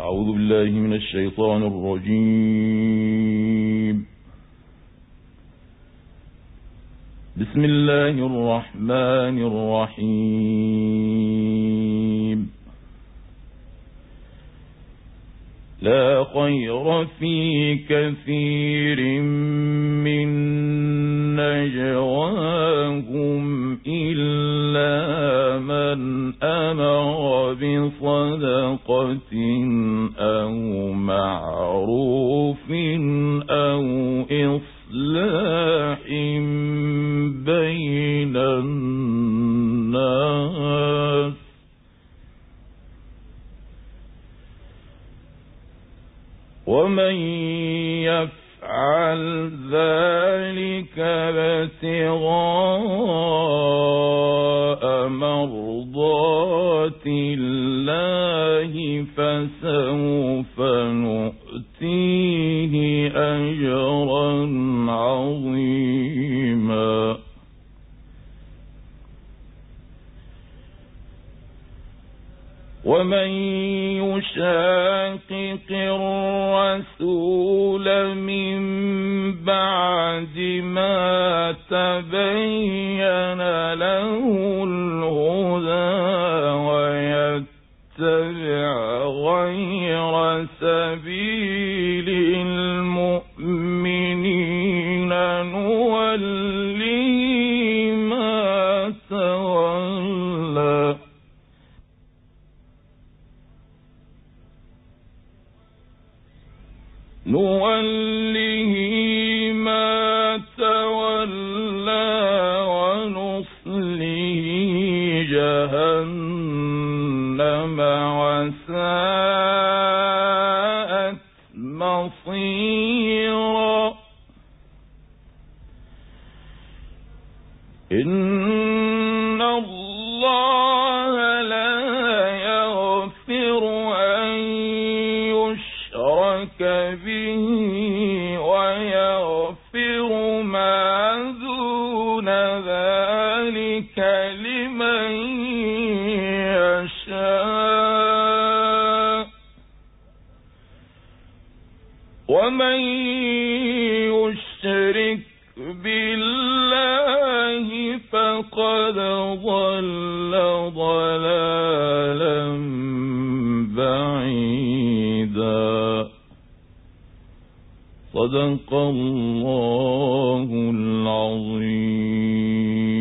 أعوذ بالله من الشيطان الرجيم. بسم الله الرحمن الرحيم. لا خير في كثير من نجواهم إلا من أمر بصدقة أو معروف أو إصلاح بين الناس ومن يفعل ذلك ابتغاء مرضات الله فسوف نؤتيه أجرا عظيما. ومن يشاقق الرسول تبين له الهدى ويتبع غير سبيل المؤمنين نوليه ما تولى. نوله وساءت مصيرا. إن الله لا يغفر أن يشرك به ويغفر ومن يشرك بالله فقد ضل ضلالا بعيدا. صدق الله العظيم.